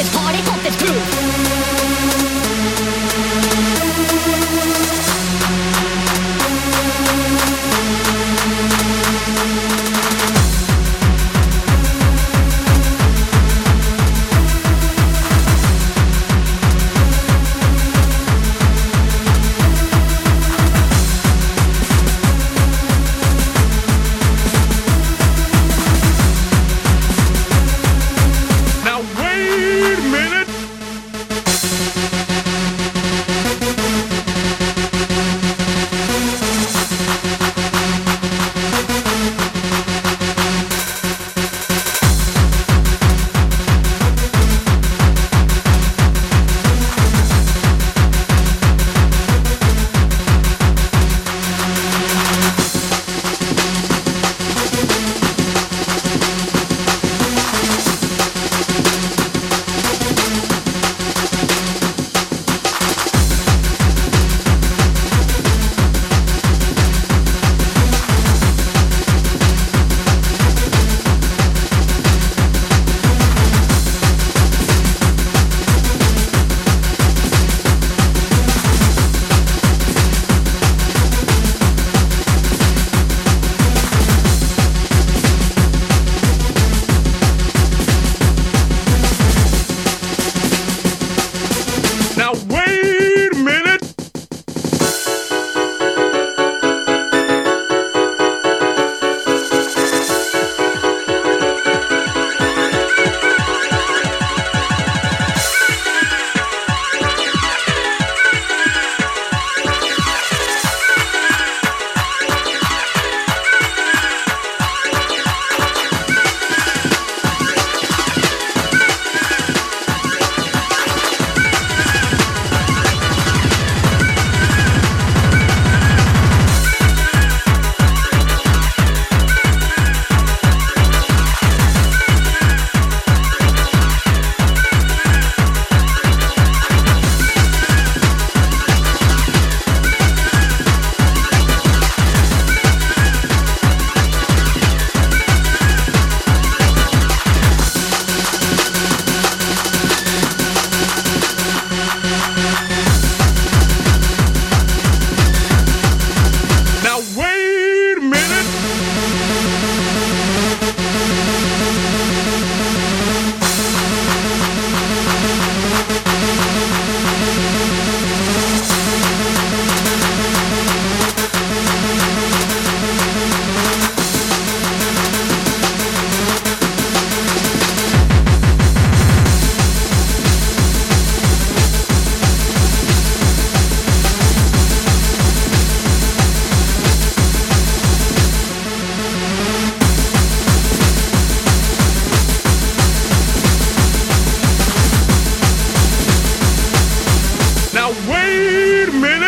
this party, pump this groove. wait a minute.